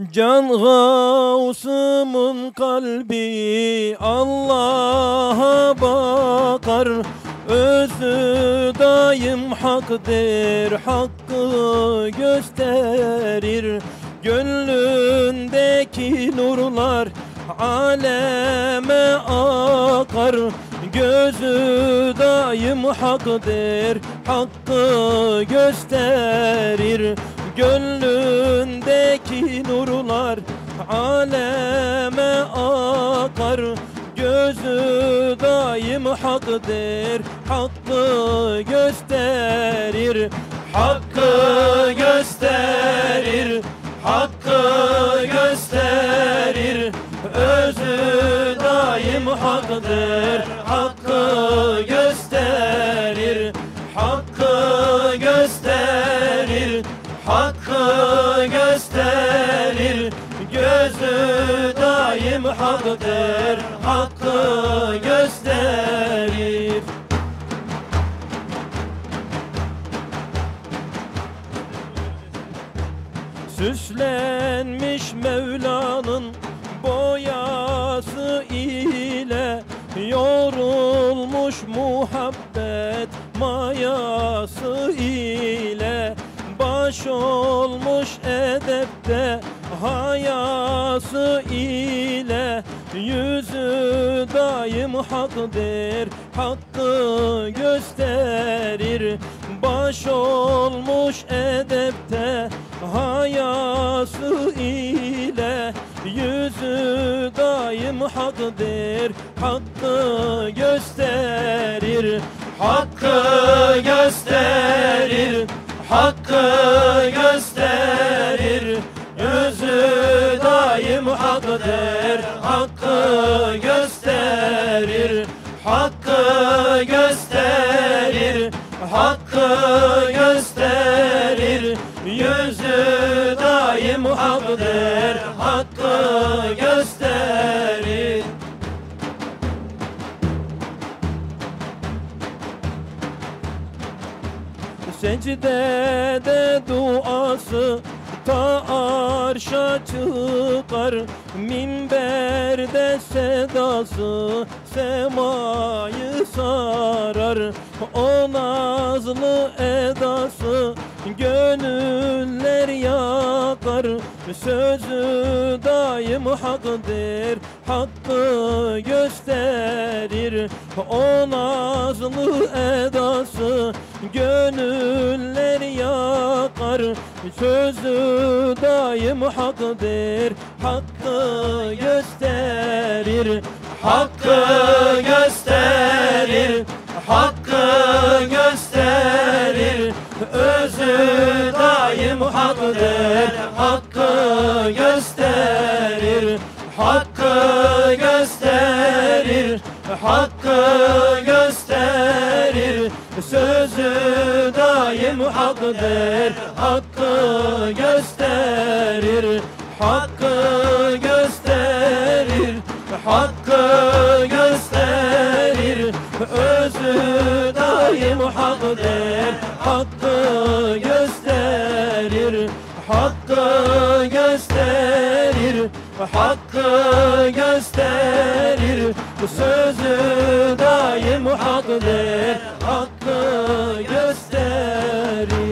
Can gavsımın kalbi Allah'a bakar. Özü daim haktır Hakkı gösterir. Gönlündeki nurlar aleme akar. Gözü daim haktır Hakkı gösterir. Gönlündeki nurlar aleme akar. Gözü daim haktır Hakkı gösterir. Hakkı gösterir Hakkı haktır Hakkı gösterir. Süslenmiş Mevla'nın boyası ile Yorulmuş muhabbet mayası ile Baş olmuş edepte hayası ile Yüzü daim haktır hakkı gösterir. Baş olmuş edepte hayası ile Yüzü daim haktır hakkı gösterir. Hakkı gösterir. Hakkı gösterir Hakkı gösterir Hakkı gösterir. Yüzü daim haktır Hakkı gösterir. Secdede duası ta arşa çıkar Minberde sedası semayı sarar. O nazlı edası gönüller yakar. Sözü daim haktır hakkı gösterir. O nazlı edası gönüller yakar. Sözü daim haktır hakkı gösterir. Hakkı daim haktır Hakkı gösterir Hakkı gösterir Hakkı gösterir. Sözü daim haktır Hakkı gösterir Hakkı gösterir Hakkı gösterir. Özü daim haktır Hakkı gösterir Hakkı gösterir. Sözü daim haktır Hakkı gösterir